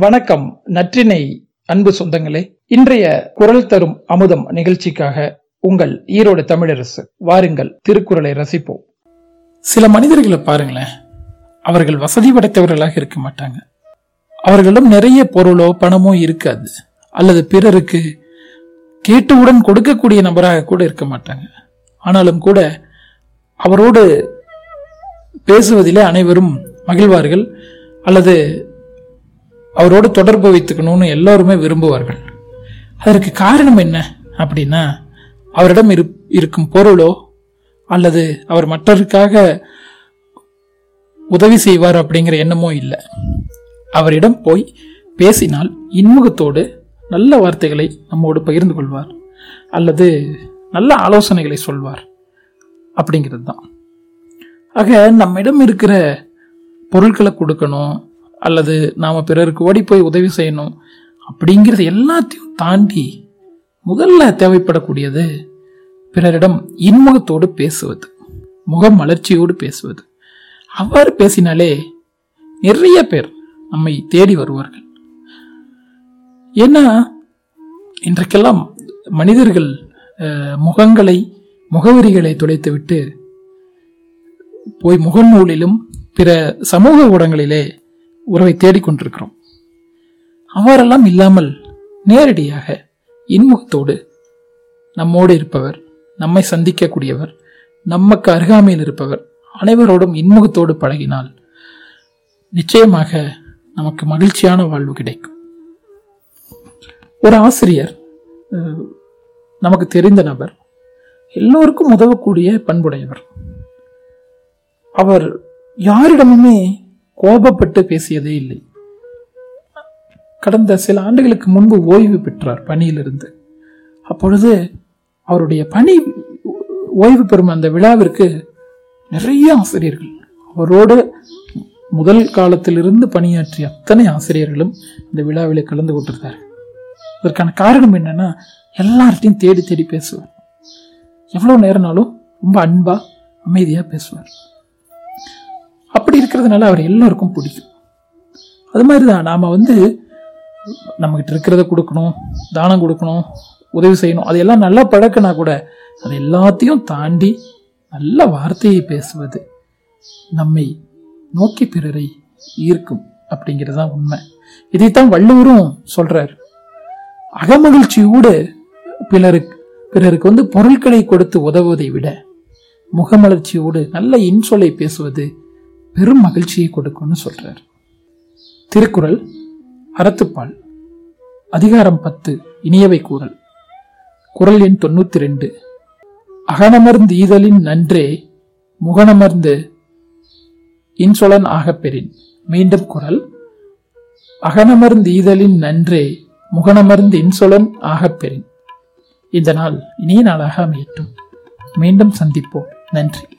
வணக்கம் நற்றினை அன்பு சொந்தங்களே. இன்றைய குரல் தரும் அமுதம் நிகழ்ச்சிக்காக உங்கள் ஈரோடு தமிழரசு வாருங்கள் திருக்குறளை ரசிப்போம். சில மனிதர்களை பாருங்களேன் அவர்கள் வசதி படைத்தவர்களாக இருக்க மாட்டாங்க. அவர்களிடம் நிறைய பொருளோ பணமோ இருக்காது. அல்லது பிறருக்கு கேட்டவுடன் கொடுக்கக்கூடிய நபராக கூட இருக்க மாட்டாங்க. ஆனாலும் கூட அவரோடு பேசுவதிலே அனைவரும் மகிழ்வார்கள். அல்லது அவரோடு தொடர்பு வைத்துக்கணும்னு எல்லோருமே விரும்புவார்கள். அதற்கு காரணம் என்ன அப்படின்னா அவரிடம் இரு இருக்கும் பொருளோ அல்லது அவர் மற்றவருக்காக உதவி செய்வார் அப்படிங்கிற எண்ணமோ இல்லை. அவரிடம் போய் பேசினால் இன்முகத்தோடு நல்ல வார்த்தைகளை நம்மோடு பகிர்ந்து கொள்வார் அல்லது நல்ல ஆலோசனைகளை சொல்வார் அப்படிங்கிறது தான். ஆக நம்மிடம் இருக்கிற பொருட்களை கொடுக்கணும் அல்லது நாம் பிறருக்கு ஓடி போய் உதவி செய்யணும் அப்படிங்கிறது எல்லாத்தையும் தாண்டி முதல்ல தேவைப்படக்கூடியது பிறரிடம் இன்முகத்தோடு பேசுவது முகம் மலர்ச்சியோடு பேசுவது. அவ்வாறு பேசினாலே நிறைய பேர் நம்மை தேடி வருவார்கள். ஏன்னா இன்றைக்கெல்லாம் மனிதர்கள் முகங்களை முகவரிகளை தொலைத்துவிட்டு போய் முகநூலிலும் பிற சமூக ஊடகங்களிலே உறவை தேடிக்கொண்டிருக்கிறோம். அவரெல்லாம் இல்லாமல் நேரடியாக இன்முகத்தோடு நம்மோடு இருப்பவர் நம்மை சந்திக்கக்கூடியவர் நமக்கு அருகாமையில் இருப்பவர் அனைவரோடும் இன்முகத்தோடு பழகினால் நிச்சயமாக நமக்கு மகிழ்ச்சியான வாழ்வு கிடைக்கும். ஒரு ஆசிரியர் நமக்கு தெரிந்த நபர் எல்லோருக்கும் உதவக்கூடிய பண்புடையவர். அவர் யாரிடமுமே கோபப்பட்டு பேசியதே இல்லை. கடந்த சில ஆண்டுகளுக்கு முன்பு ஓய்வு பெற்றார் பணியிலிருந்து. அப்பொழுது அவருடைய பணி ஓய்வு பெறும் அந்த விழாவிற்கு நிறைய ஆசிரியர்கள் அவரோடு முதல் காலத்திலிருந்து பணியாற்றிய அத்தனை ஆசிரியர்களும் இந்த விழாவில் கலந்து கொண்டிருந்தார் இதற்கான காரணம் என்னன்னா எல்லார்ட்டையும் தேடி தேடி பேசுவார். எவ்வளவு நேரம்னாலும் ரொம்ப அன்பா அமைதியா பேசுவார். அப்படி இருக்கிறதுனால அவர் எல்லோருக்கும் பிடிக்கும். அது மாதிரி தான் நாம் வந்து நம்மகிட்ட இருக்கிறத கொடுக்கணும் தானம் கொடுக்கணும் உதவி செய்யணும் அதையெல்லாம் நல்லா பழக்கினா கூட அது எல்லாத்தையும் தாண்டி நல்ல வார்த்தையை பேசுவது நம்மை நோக்கி பிறரை ஈர்க்கும் அப்படிங்கிறது தான் உண்மை. இதைத்தான் வள்ளுவரும் சொல்றார். அகமகிழ்ச்சியோடு பிறருக்கு பிறருக்கு வந்து பொருட்களை கொடுத்து உதவுவதை விட முகமலர்ச்சியோடு நல்ல இன்சொலை பேசுவது பெரும் மகிழ்ச்சியை கொடுக்கும்னு சொல்றார். திருக்குறள் அறத்துப்பால் அதிகாரம் பத்து இனியவை கூறல். குரல் எண் தொண்ணூத்தி ரெண்டு. அகனமர்ந்து ஈதலின் நன்றே முகனமர்ந்து இன்சொலன் ஆகப்பெறின் மீண்டும் குரல் அகனமர்ந்து ஈதலின் நன்றே முகனமர்ந்து இன்சொலன் ஆகப்பெறின் இந்த நாள் இனிய நாளாக அமையட்டும். மீண்டும் சந்திப்போம். நன்றி.